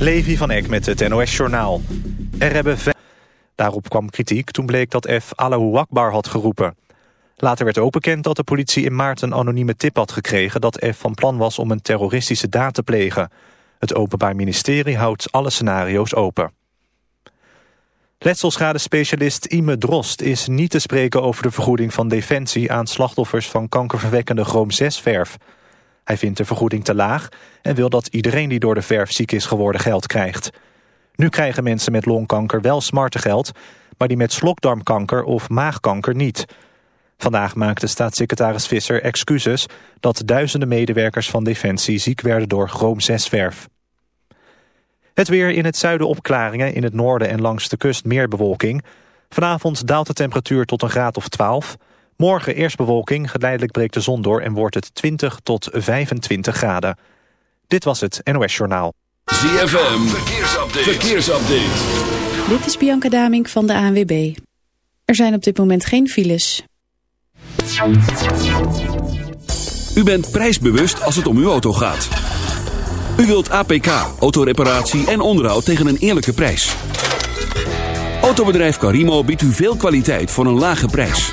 Levi van Eck met het NOS-journaal. Er hebben Daarop kwam kritiek toen bleek dat F Allahu Akbar had geroepen. Later werd ook bekend dat de politie in maart een anonieme tip had gekregen... dat F van plan was om een terroristische daad te plegen. Het Openbaar Ministerie houdt alle scenario's open. Letselschade-specialist Ime Drost is niet te spreken over de vergoeding van Defensie... aan slachtoffers van kankerverwekkende chroom-6-verf. Hij vindt de vergoeding te laag en wil dat iedereen die door de verf ziek is geworden geld krijgt... Nu krijgen mensen met longkanker wel geld, maar die met slokdarmkanker of maagkanker niet. Vandaag maakte staatssecretaris Visser excuses... dat duizenden medewerkers van Defensie ziek werden door chroom-6-verf. Het weer in het zuiden opklaringen, in het noorden en langs de kust meer bewolking. Vanavond daalt de temperatuur tot een graad of 12. Morgen eerst bewolking, geleidelijk breekt de zon door... en wordt het 20 tot 25 graden. Dit was het NOS Journaal. ZFM, verkeersupdate. verkeersupdate. Dit is Bianca Damink van de ANWB. Er zijn op dit moment geen files. U bent prijsbewust als het om uw auto gaat. U wilt APK, autoreparatie en onderhoud tegen een eerlijke prijs. Autobedrijf Carimo biedt u veel kwaliteit voor een lage prijs.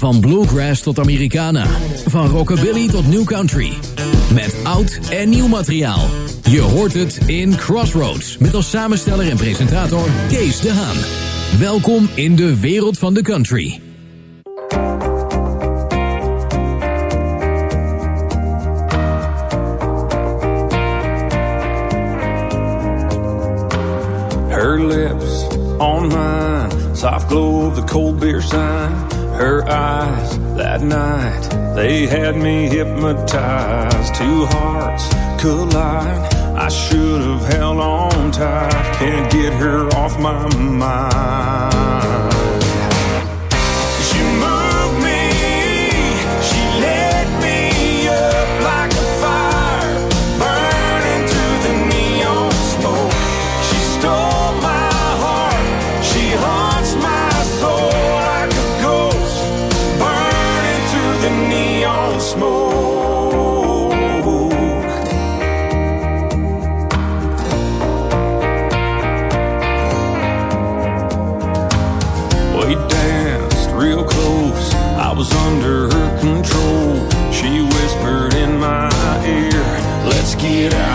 Van bluegrass tot Americana. Van rockabilly tot new country. Met oud en nieuw materiaal. Je hoort het in Crossroads. Met als samensteller en presentator Kees de Haan. Welkom in de wereld van de country. Her lips on mine, soft glow of the cold beer sign. Her eyes that night, they had me hypnotized. Two hearts collide. I should have held on tight. Can't get her off my mind. Get out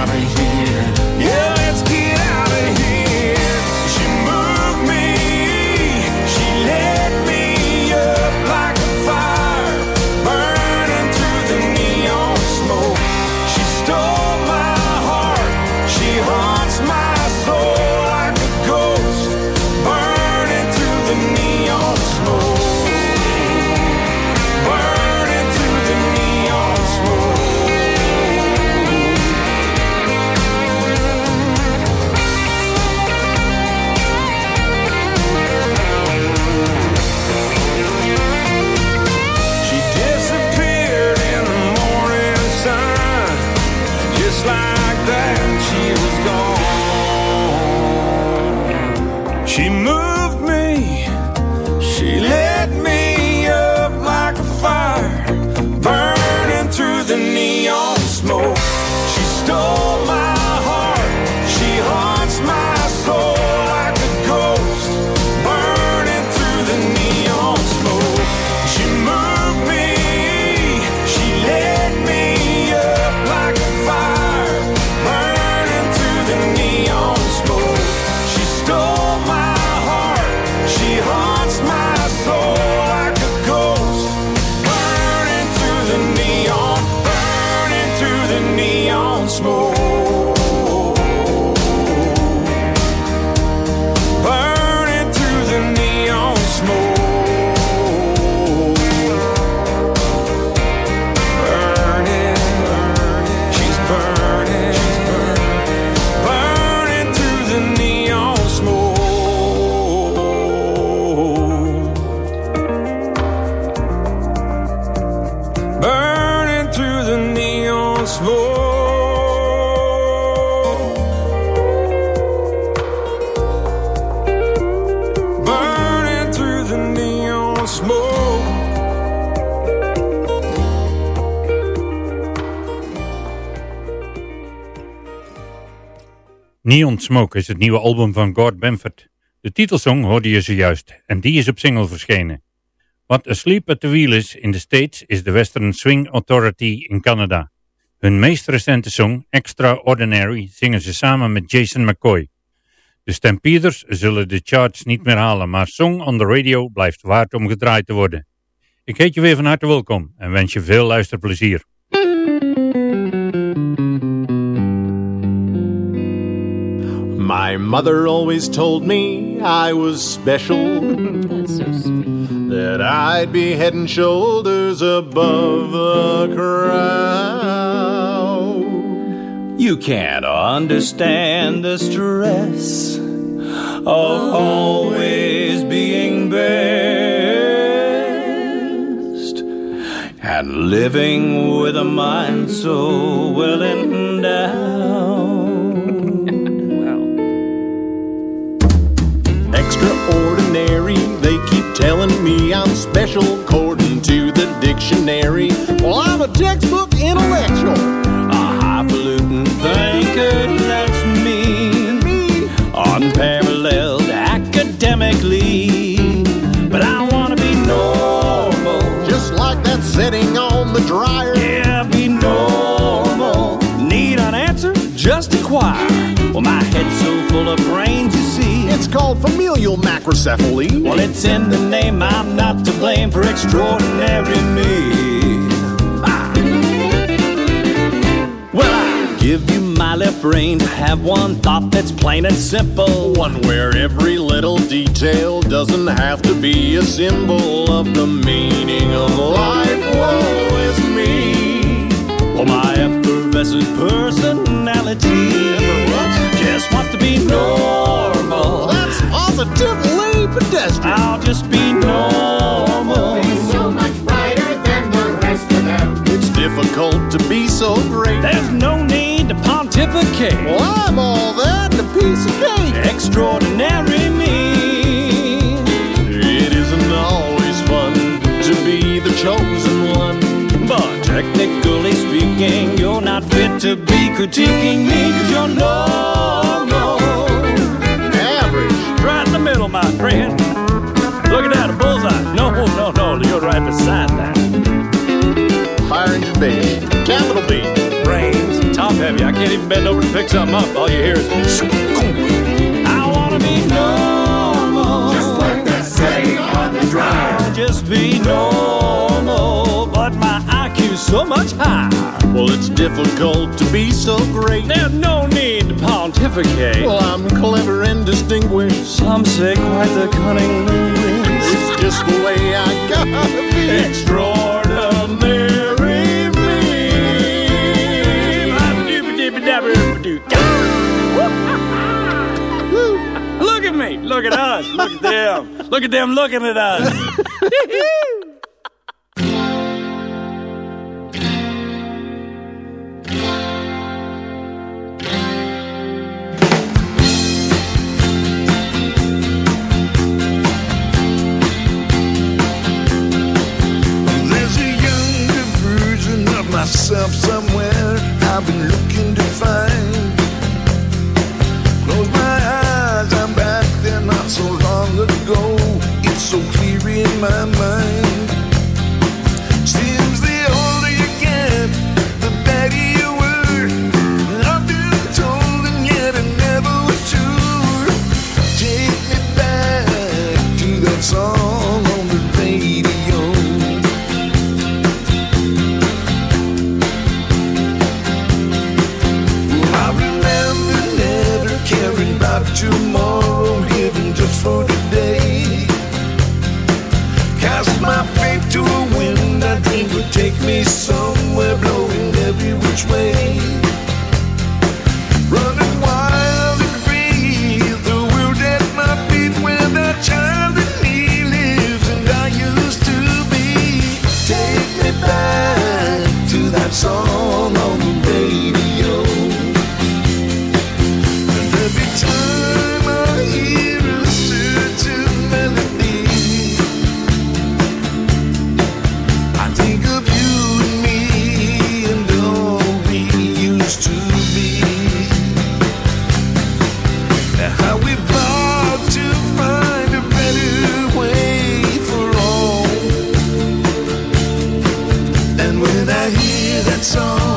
Neon Smoke is het nieuwe album van Gord Bamford. De titelsong hoorde je zojuist en die is op single verschenen. What Asleep at the Wheel is in de States is de Western Swing Authority in Canada. Hun meest recente song, Extraordinary, zingen ze samen met Jason McCoy. De Stampeders zullen de charts niet meer halen, maar Song on the Radio blijft waard om gedraaid te worden. Ik heet je weer van harte welkom en wens je veel luisterplezier. My mother always told me I was special. That's so sweet. That I'd be head and shoulders above the crowd. You can't understand the stress of always being best and living with a mind so well endowed. They keep telling me I'm special according to the dictionary. Well, I'm a textbook intellectual. A highfalutin thinker, that's me. Unparalleled academically. But I wanna be normal. Just like that setting on the dryer. Yeah, be normal. Need an answer? Just inquire. Well, my head's so full of see. It's called familial macrocephaly. Well, it's in the name. I'm not to blame for extraordinary me. Ah. Well, I give you my left brain to have one thought that's plain and simple. One where every little detail doesn't have to be a symbol of the meaning of life. Woe is me. Well, my effervescent personality just wants to be normal. That's positively pedestrian. I'll just be normal. So much brighter than the rest of them. It's difficult to be so great. There's no need to pontificate. Well, I'm all that and a piece of cake. Extraordinary me. It isn't always fun to be the chosen one. But technically speaking, you're not fit to be critiquing me because you're normal. Average. Right in the middle, my friend. Look at that, a bullseye. No, no, no, you're right beside that. Fire engine baby. Capital B. Brains, top heavy. I can't even bend over to pick something up. All you hear is. I wanna be normal. Just like that setting on the dryer. Just be normal, but my IQ's so much higher. Well, it's difficult to be so great. There's no need to pontificate. Well, I'm clever and distinguished. Some say quite the cunning linguist. It's just the way I gotta be. Extraordinary me. Look at me. Look at us. Look at them. Look at them looking at us. So.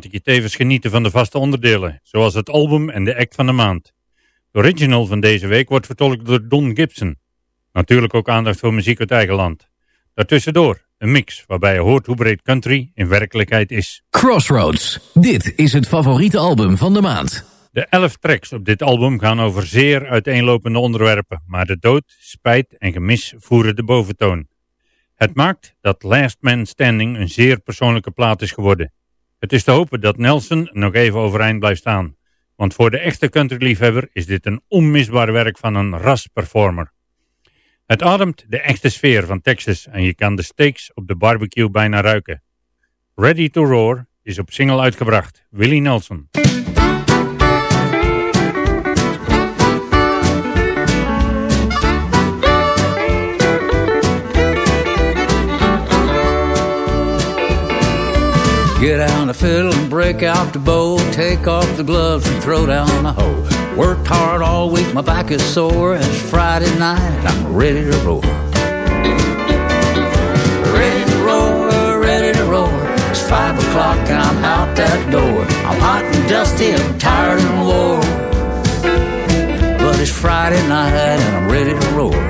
Laat ik je tevens genieten van de vaste onderdelen, zoals het album en de act van de maand. De original van deze week wordt vertolkt door Don Gibson. Natuurlijk ook aandacht voor muziek uit eigen land. Daartussendoor een mix waarbij je hoort hoe breed country in werkelijkheid is. Crossroads. Dit is het favoriete album van de maand. De elf tracks op dit album gaan over zeer uiteenlopende onderwerpen, maar de dood, spijt en gemis voeren de boventoon. Het maakt dat Last Man Standing een zeer persoonlijke plaat is geworden. Het is te hopen dat Nelson nog even overeind blijft staan, want voor de echte countryliefhebber is dit een onmisbaar werk van een ras-performer. Het ademt de echte sfeer van Texas en je kan de steaks op de barbecue bijna ruiken. Ready to Roar is op single uitgebracht. Willie Nelson. Get out the fiddle and break out the bow. Take off the gloves and throw down the hoe. Worked hard all week, my back is sore. It's Friday night and I'm ready to roar. Ready to roar, ready to roar. It's five o'clock and I'm out that door. I'm hot and dusty, I'm tired and wore. But it's Friday night and I'm ready to roar.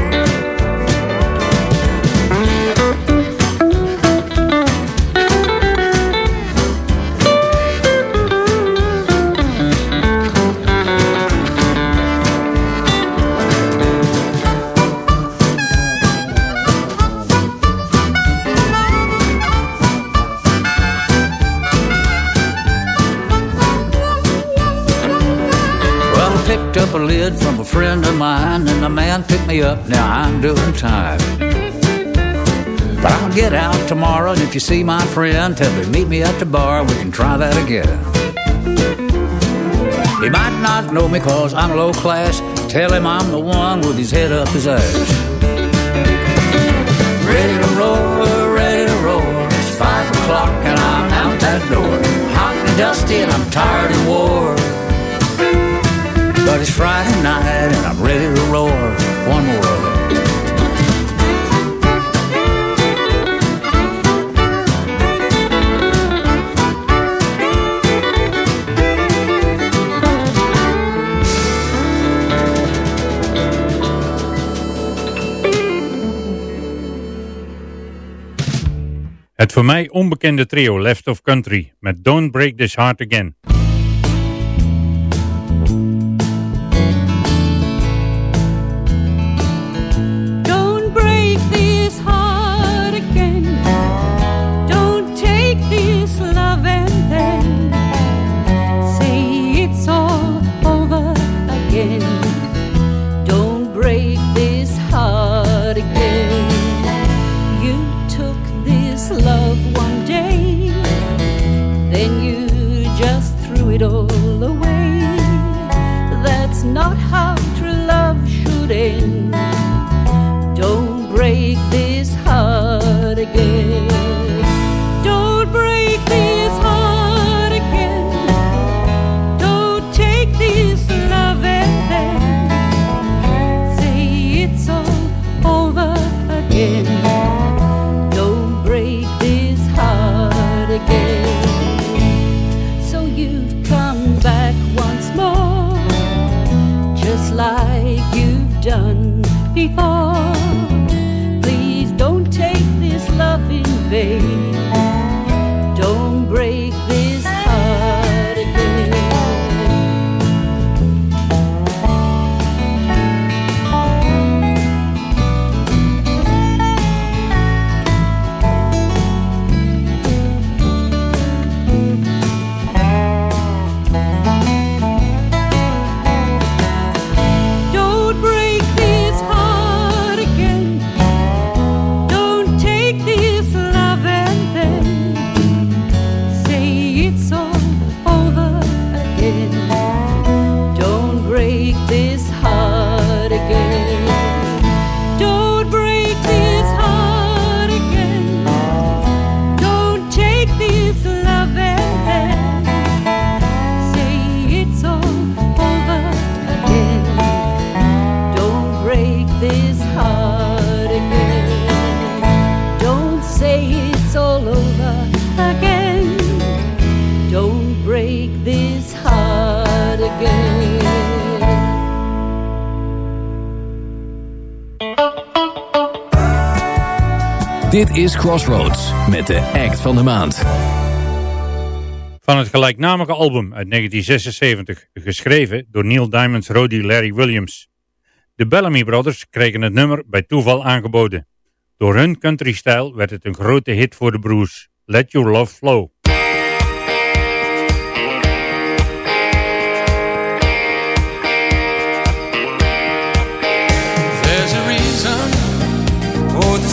From a friend of mine, and the man picked me up. Now I'm doing time. But I'll get out tomorrow, and if you see my friend, tell him meet me at the bar. We can try that again. He might not know me cause I'm low class. Tell him I'm the one with his head up his ass. Ready to roll, ready to roll. It's five o'clock and I'm out that door. Hot and dusty and I'm tired and wore. But it's Friday night and I'm ready to roar. One more of it. Het voor mij onbekende trio Left of Country met Don't Break This Heart Again. this heart again. Dit is Crossroads met de act van de maand. Van het gelijknamige album uit 1976, geschreven door Neil Diamond's Roddy Larry Williams. De Bellamy Brothers kregen het nummer bij toeval aangeboden. Door hun countrystijl werd het een grote hit voor de broers, Let Your Love Flow.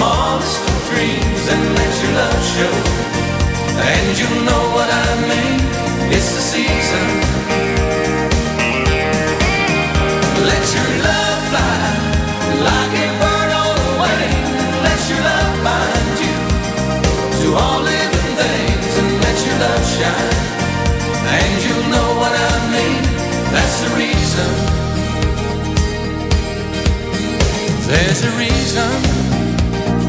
Smallest of dreams, and let your love show. And you know what I mean. It's the season. Let your love fly like a bird on the wing, let your love bind you to all living things and let your love shine. And you'll know what I mean. That's the reason. There's a reason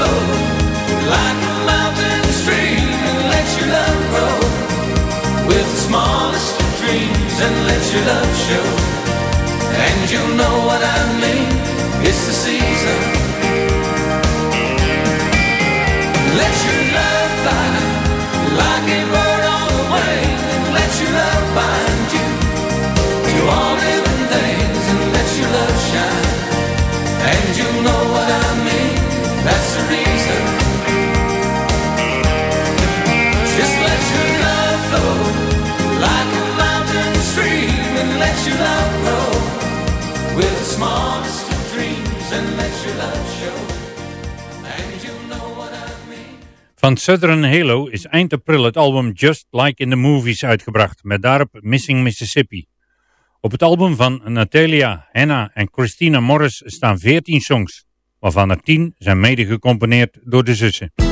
like a mountain stream, and let your love grow with the smallest of dreams, and let your love show. And you'll know what I mean. It's with the smallest of dreams, and let your love show. And you know what I mean. Van Southern Halo is eind april het album Just Like in the Movies uitgebracht, met daarop Missing Mississippi. Op het album van Natalia, Hannah en Christina Morris staan 14 songs, waarvan er 10 zijn mede gecomponeerd door de zussen.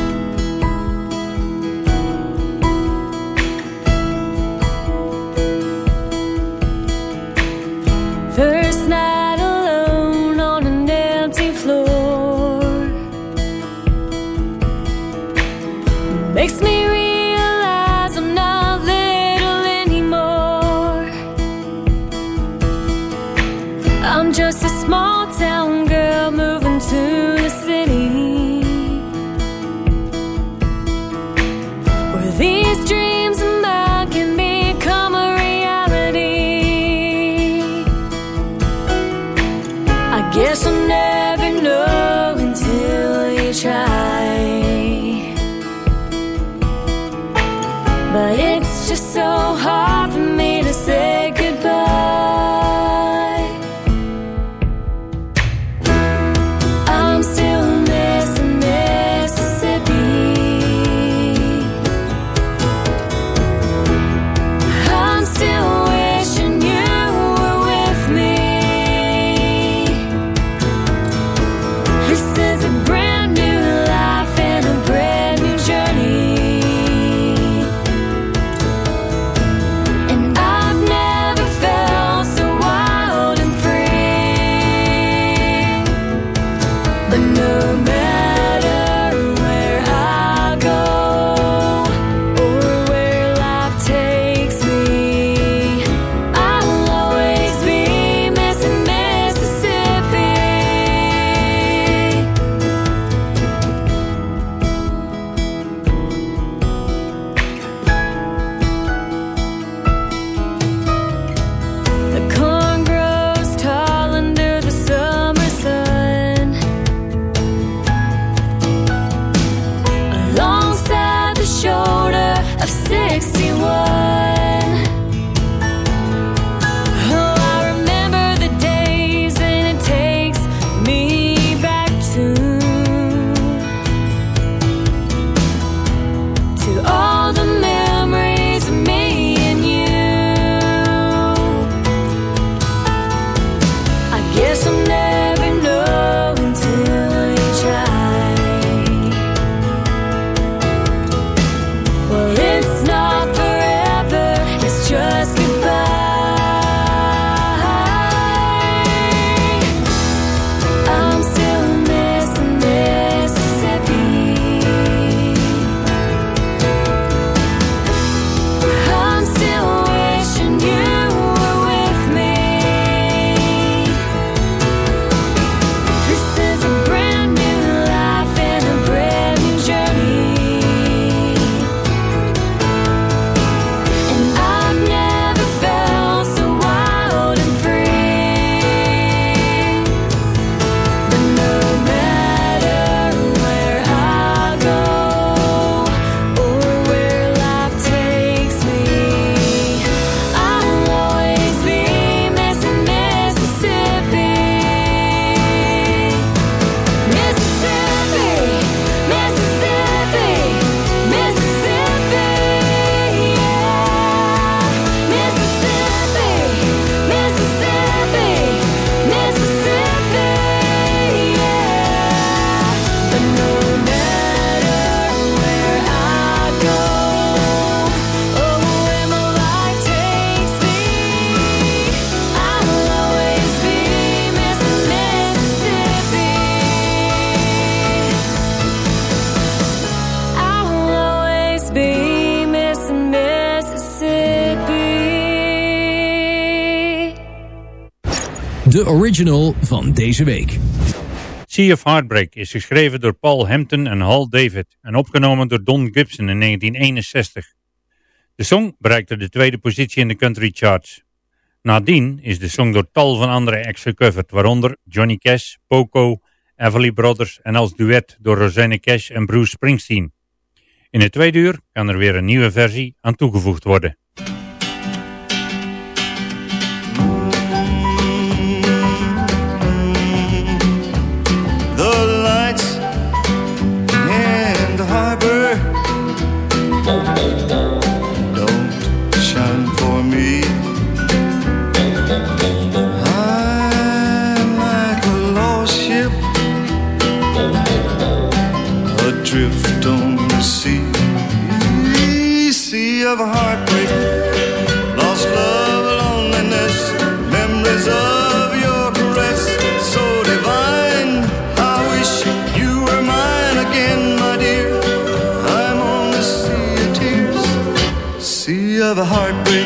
de original van deze week. Sea of Heartbreak is geschreven door Paul Hampton en Hal David en opgenomen door Don Gibson in 1961. De song bereikte de tweede positie in de country charts. Nadien is de song door tal van andere acts gecoverd, waaronder Johnny Cash, Poco, Everly Brothers en als duet door Rosanne Cash en Bruce Springsteen. In het tweede uur kan er weer een nieuwe versie aan toegevoegd worden. of a heartbreak.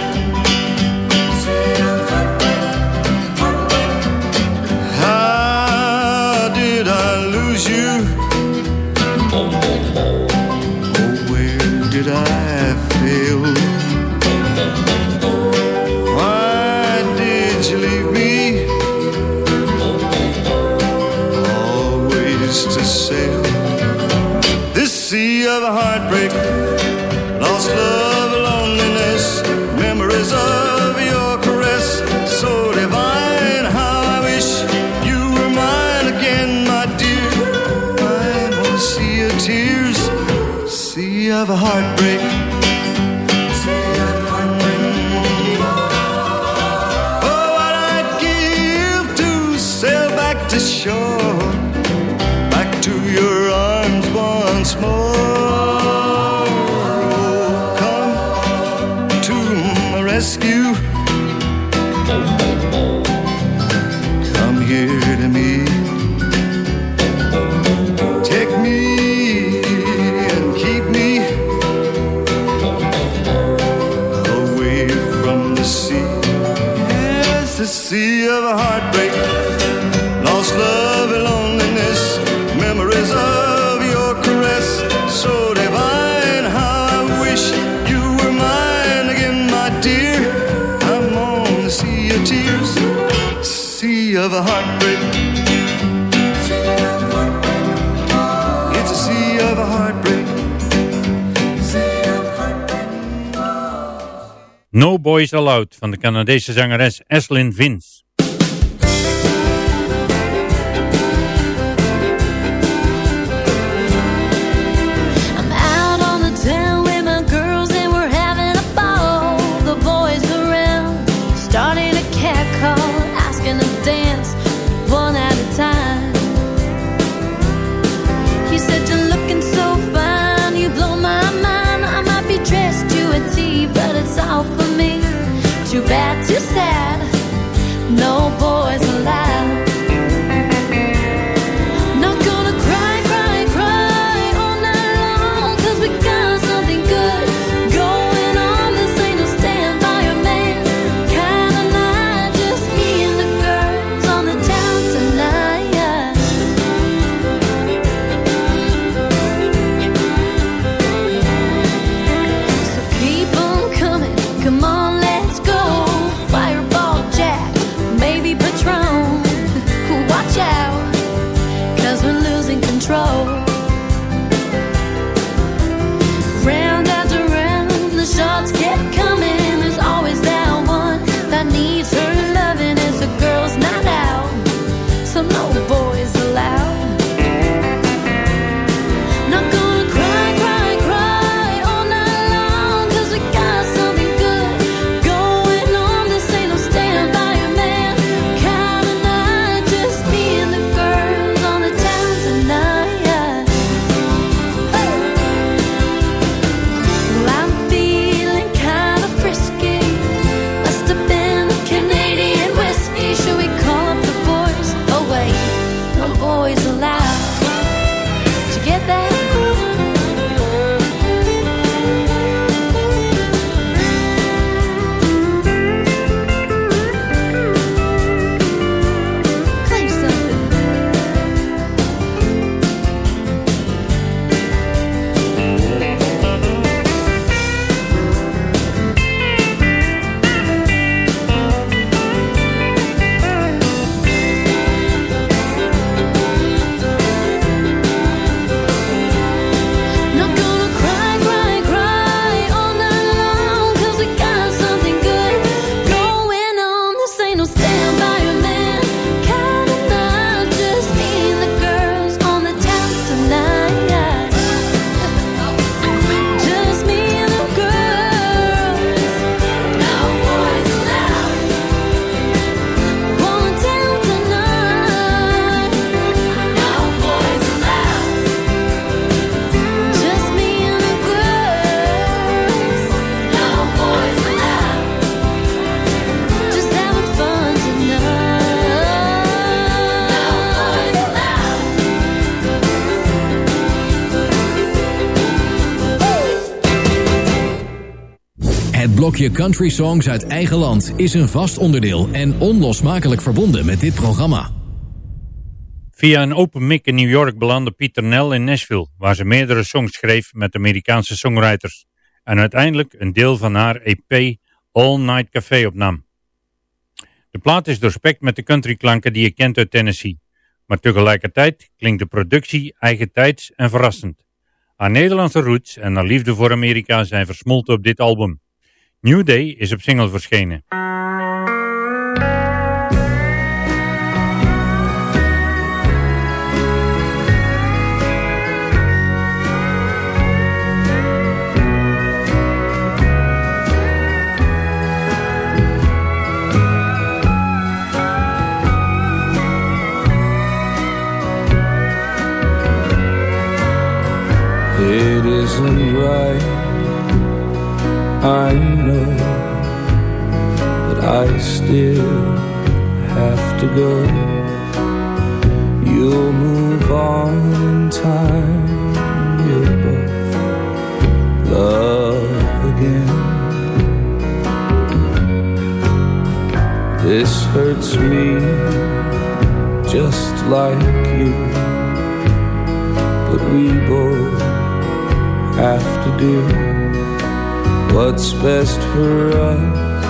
of a heartbreak. No Boys Allowed van de Canadese zangeres Eslyn Vince. Blokje country songs uit eigen land is een vast onderdeel en onlosmakelijk verbonden met dit programma. Via een open mic in New York belandde Pieter Nell in Nashville, waar ze meerdere songs schreef met Amerikaanse songwriters en uiteindelijk een deel van haar EP All Night Café opnam. De plaat is doorspekt met de countryklanken die je kent uit Tennessee, maar tegelijkertijd klinkt de productie eigentijds en verrassend. Haar Nederlandse roots en haar liefde voor Amerika zijn versmolten op dit album. New Day is op single verschenen. It isn't right, I know, but I still have to go. You'll move on in time, we'll both love again. This hurts me just like you, but we both have to do what's best for us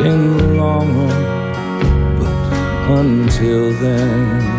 in the long run. But until then,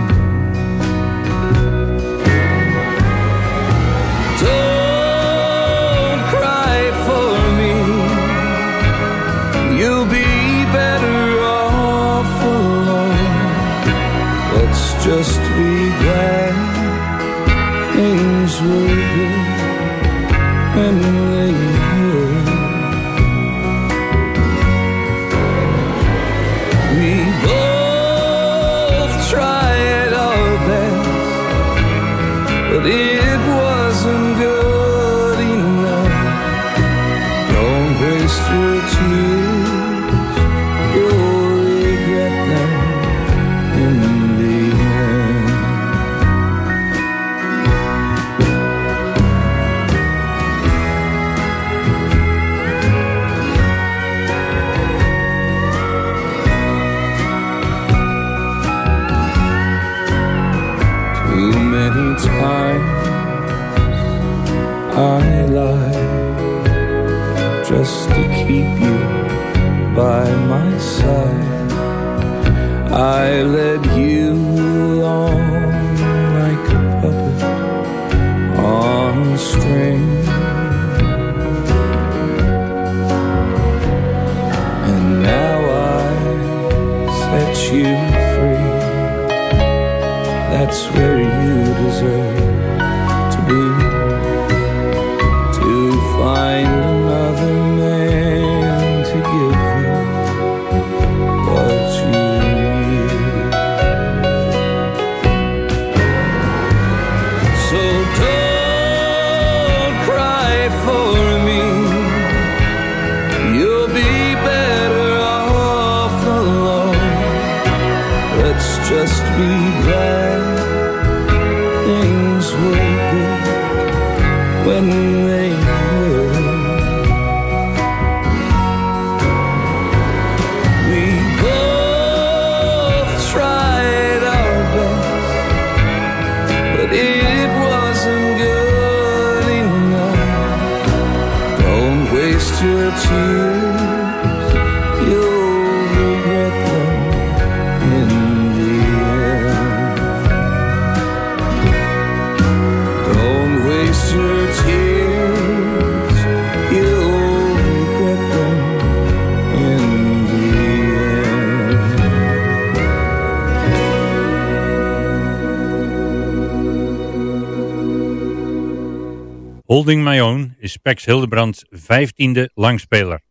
Spex Hildebrands vijftiende langspeler.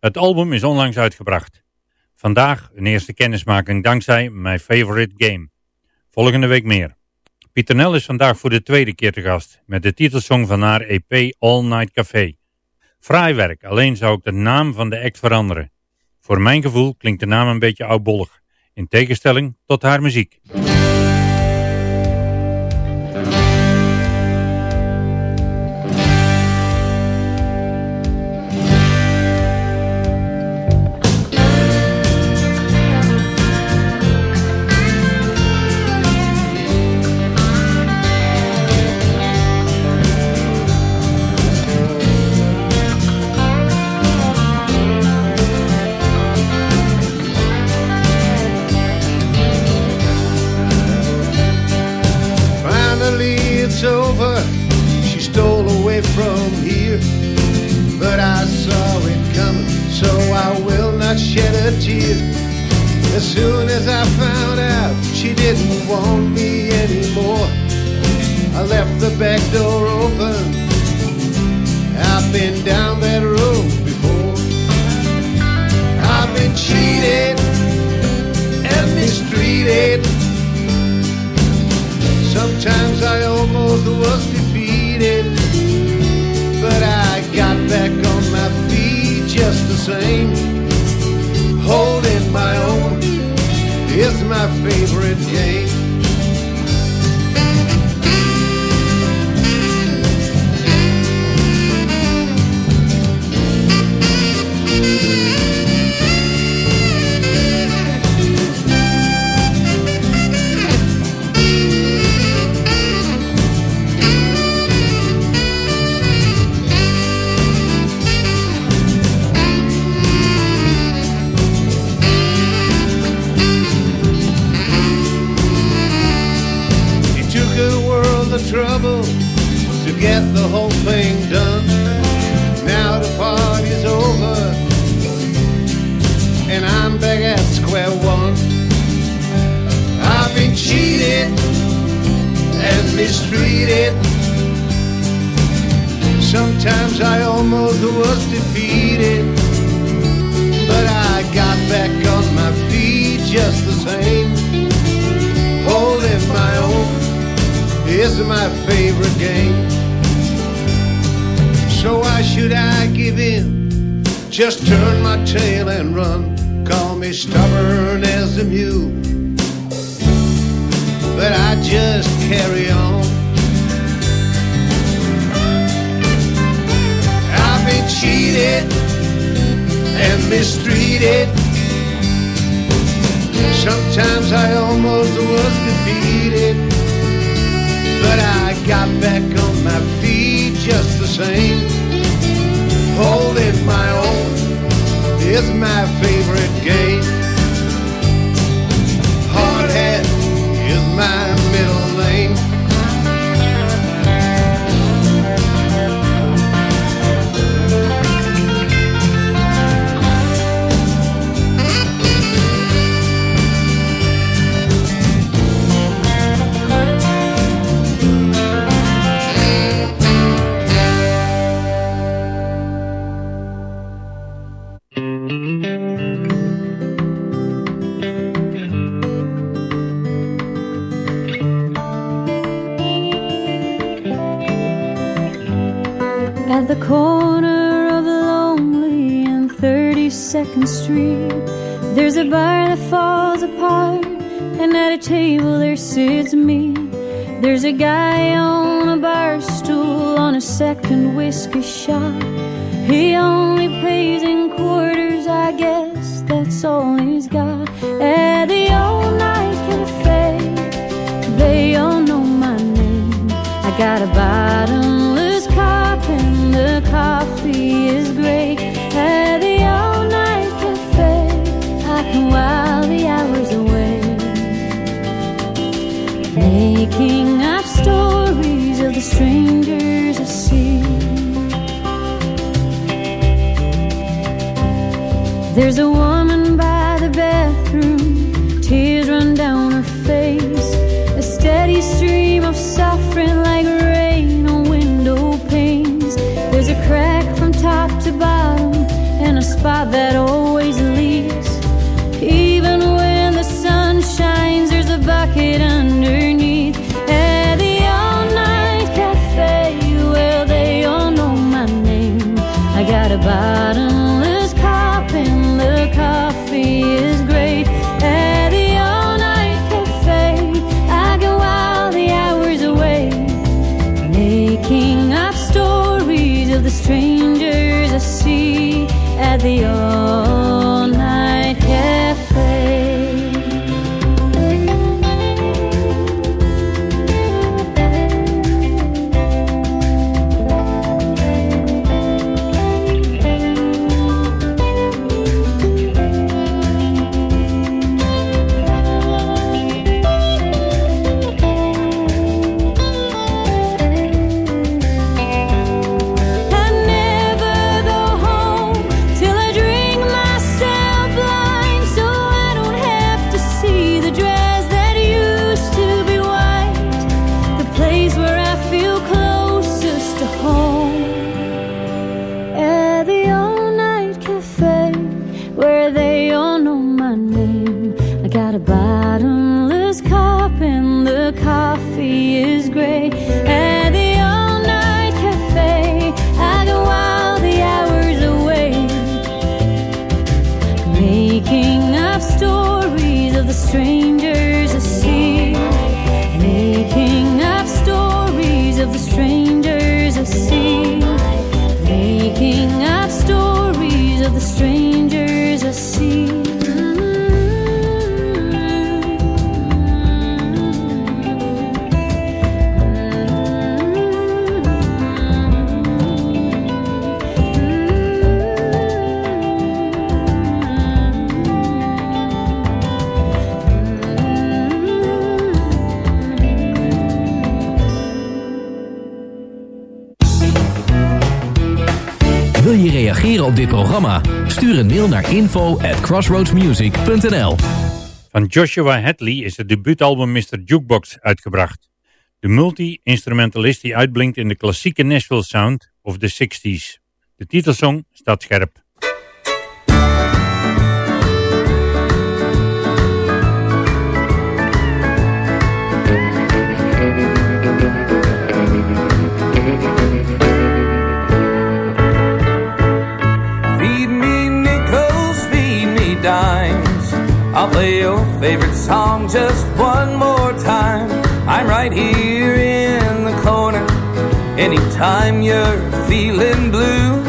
Het album is onlangs uitgebracht. Vandaag een eerste kennismaking dankzij My Favorite Game. Volgende week meer. Pieter Nel is vandaag voor de tweede keer te gast met de titelsong van haar EP All Night Café. Fraai werk, alleen zou ik de naam van de act veranderen. Voor mijn gevoel klinkt de naam een beetje oudbollig, in tegenstelling tot haar muziek. Trouble to get the whole thing done. Now the party's over, and I'm back at square one. I've been cheated and mistreated. Sometimes I almost was defeated, but I got back on my feet just the same is my favorite game. So why should I give in? Just turn my tail and run. Call me stubborn as a mule. But I just carry on. I've been cheated and mistreated. Sometimes I almost was defeated, but I got back on my feet just the same. Holding my own is my favorite game. Hard hat is my middle At the corner of Lonely and 32nd Street, there's a bar that falls apart, and at a table there sits me. There's a guy on a bar stool on a second whiskey shot. He only pays in quarters, I guess that's all he's got. At the old night cafe, they all know my name. I got a the coffee is great. At the all night cafe, I can while the hours away. Making up stories of the strangers I see. There's a woman Stuur een mail naar info at crossroadsmusic.nl Van Joshua Hadley is het debuutalbum Mr. Jukebox uitgebracht. De multi-instrumentalist die uitblinkt in de klassieke Nashville sound of de 60s. De titelsong staat scherp. I'll play your favorite song just one more time. I'm right here in the corner. Anytime you're feeling blue,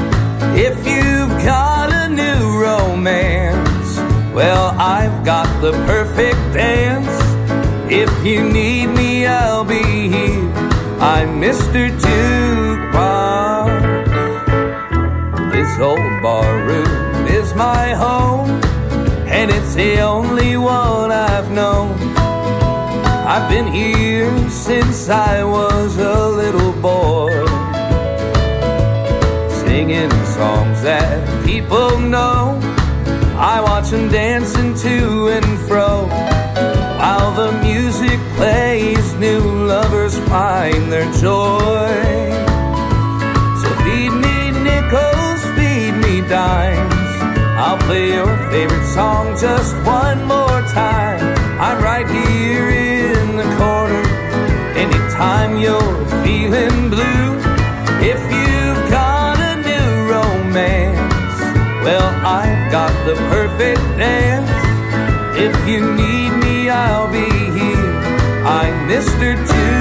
if you've got a new romance, well, I've got the perfect dance. If you need me, I'll be here. I'm Mr. Jukebox. This old bar room the only one I've known. I've been here since I was a little boy, singing songs that people know. I watch them dancing to and fro. While the music plays, new lovers find their joy. So feed me nickels, feed me dimes. I'll play your favorite song just one more time. I'm right here in the corner. Anytime you're feeling blue, if you've got a new romance, well, I've got the perfect dance. If you need me, I'll be here. I'm Mr. Jukebox.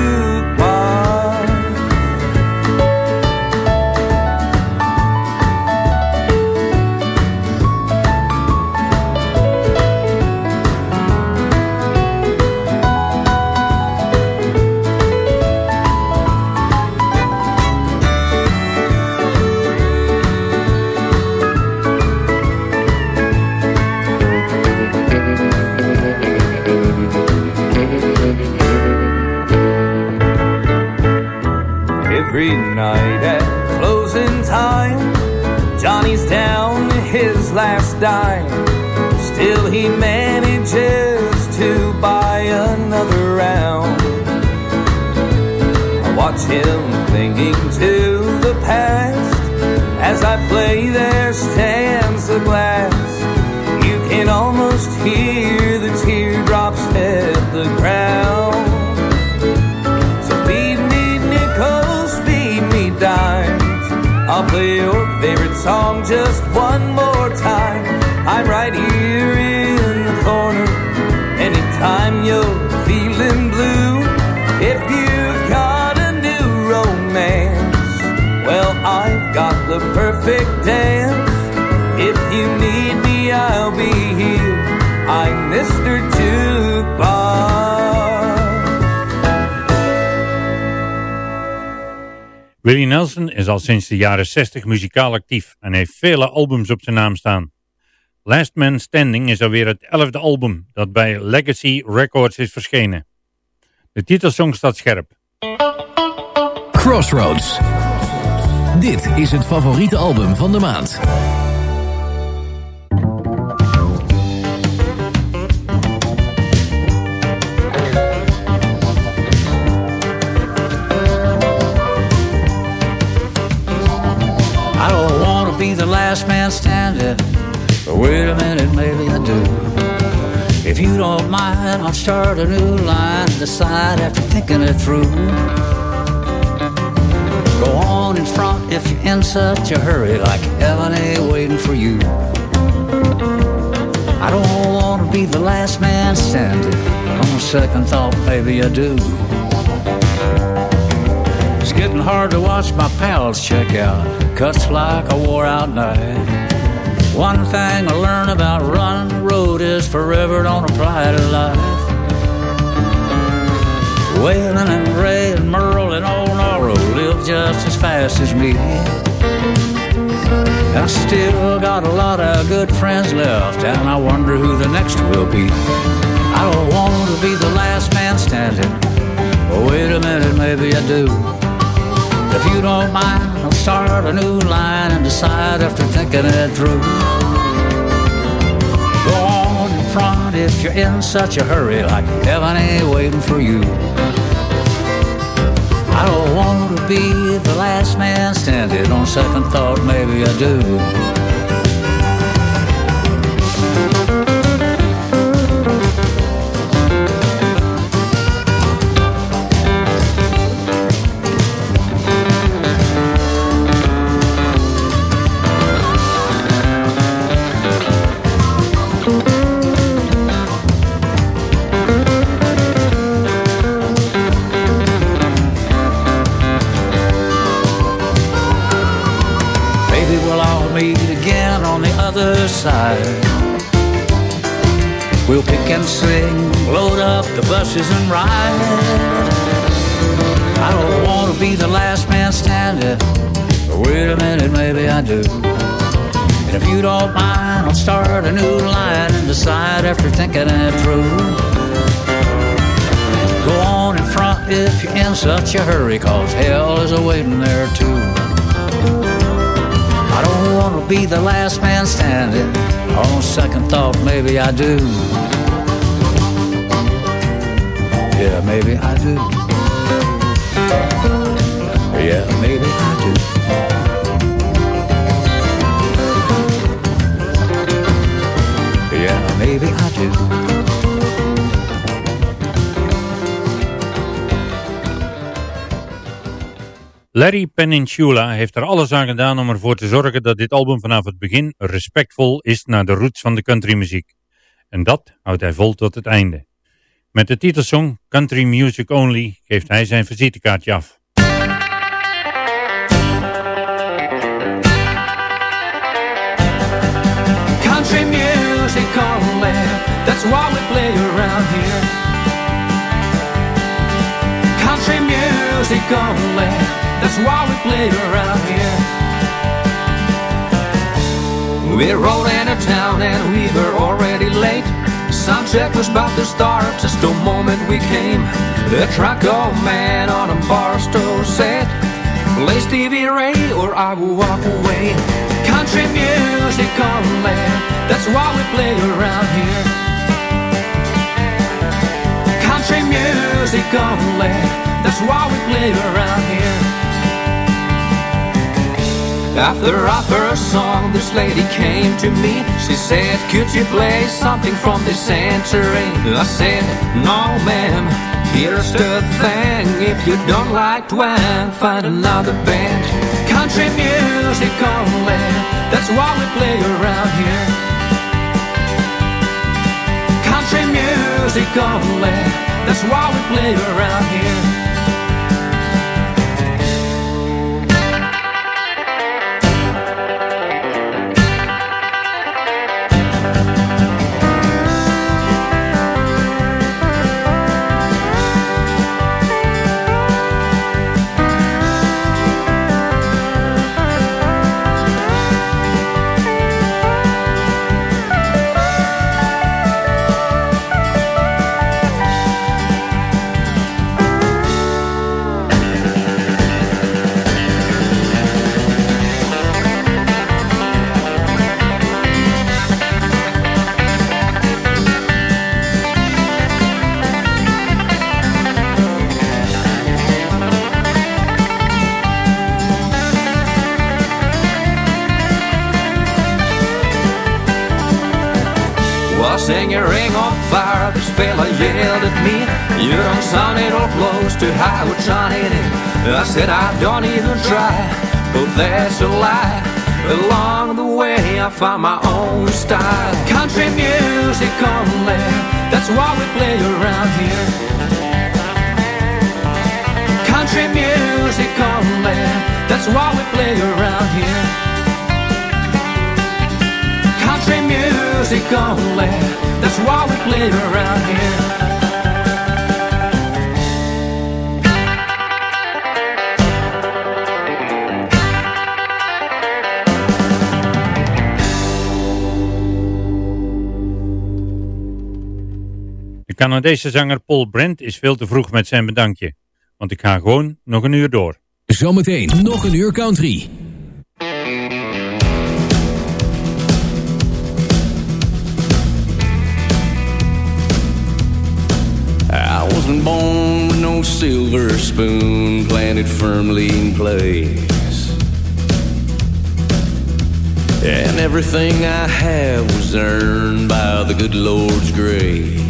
Him clinging to the past as I play. There stands the glass. You can almost hear the teardrops hit the ground. So feed me nickels, feed me dimes. I'll play your favorite song just one more time. I'm right here perfect dance. If you need me, I'll be here. I'm Mr. Jukebox. Willie Nelson is al sinds de jaren 60 muzikaal actief en heeft vele albums op zijn naam staan. Last Man Standing is alweer het elfde album dat bij Legacy Records is verschenen. De titelsong staat scherp. Crossroads. Dit is het favoriete album van de maand. I don't want to be the last man standing, but wait a minute, maybe I do. If you don't mind, I'll start a new line decide after thinking it through. Go on in front if you're in such a hurry, like heaven ain't waiting for you. I don't want to be the last man standing. On second thought, maybe I do. It's getting hard to watch my pals check out. Cuts like a wore out night. One thing I learned about running the road is forever don't apply to life. Waylon and Ray and Merle and old Norro live just as fast as me. I still got a lot of good friends left, and I wonder who the next will be. I don't want to be the last man standing. But wait a minute, maybe I do. If you don't mind, I'll start a new line and decide after thinking it through. If you're in such a hurry, like heaven ain't waiting for you. I don't want to be the last man standing. On second thought, maybe I do. And sing, load up the buses and ride. I don't want to be the last man standing. But wait a minute, maybe I do. And if you don't mind, I'll start a new line and decide after thinking it through. Go on in front if you're in such a hurry, cause hell is awaiting there too. I don't want to be the last man standing. On second thought, maybe I do. Yeah, maybe I do. Yeah, maybe I do. Yeah, maybe I do. Larry Peninsula heeft er alles aan gedaan om ervoor te zorgen dat dit album vanaf het begin respectvol is naar de roots van de countrymuziek. En dat houdt hij vol tot het einde. Met de titelsong Country Music Only geeft hij zijn visitekaartje af. Country music only, that's why we play around here. Country music only, that's why we play around here. We rode into town and we were already late. Check was about to start just the moment we came. The truck old man on a bar stool said, Play Stevie Ray or I will walk away. Country music only, that's why we play around here. Country music only, that's why we play around here. After our first song, this lady came to me. She said, Could you play something from this century? I said, No, ma'am. Here's the thing if you don't like twang, find another band. Country music only, that's why we play around here. Country music only, that's why we play around here. Fella yelled at me, you don't sound it or close to how we're trying it. I said I don't even try, but that's a lie. Along the way, I found my own style. Country music only, that's what we play around here. Country music only, that's what we play around here. Country music only, that's we play around here. De Canadese zanger Paul Brent is veel te vroeg met zijn bedankje. Want ik ga gewoon nog een uur door. Zometeen nog een uur country. Wasn't born with no silver spoon planted firmly in place. And everything I have was earned by the good Lord's grace.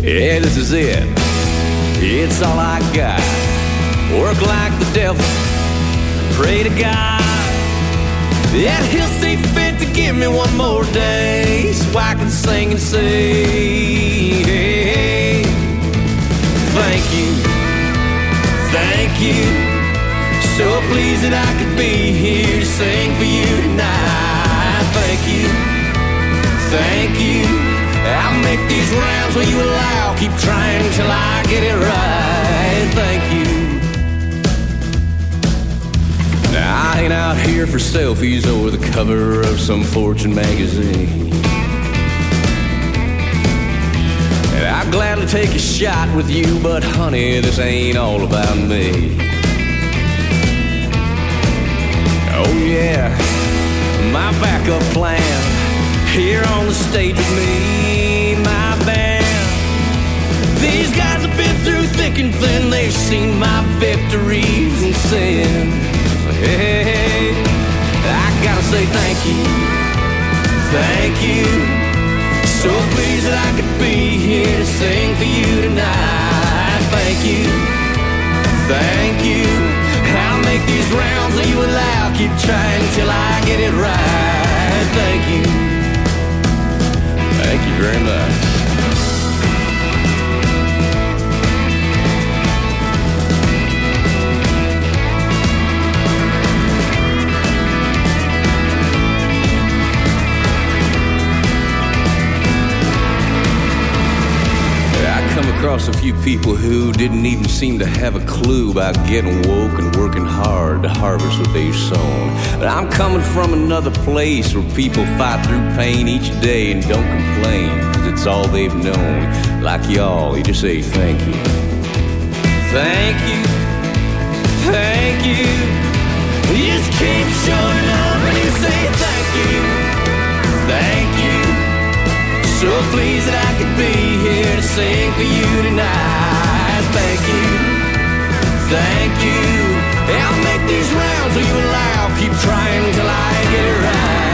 Yeah, this is it. It's all I got. Work like the devil. Pray to God. that He'll see fit to give me one more day so I can sing and say, you. So pleased that I could be here to sing for you tonight. Thank you. Thank you. I'll make these rounds where you allow. Keep trying till I get it right. Thank you. Now, I ain't out here for selfies or the cover of some Fortune magazine. I'd gladly take a shot with you, but honey, this ain't all about me. Oh, yeah, my backup plan here on the stage with me, my band. These guys have been through thick and thin, they've seen my victories and sins. Hey, I gotta say thank you, thank you. So pleased that I could be here to sing for you tonight. Thank you, thank you. I'll make these rounds that you allow. Keep trying till I get it right. Thank you, thank you very much. Across a few people who didn't even seem to have a clue about getting woke and working hard to harvest what they've sown. But I'm coming from another place where people fight through pain each day and don't complain, cause it's all they've known. Like y'all, you just say thank you. Thank you. Thank you. You just keep showing up and you say thank you. So pleased that I could be here to sing for you tonight. Thank you, thank you. I'll make these rounds where you allow. Keep trying till I get it right.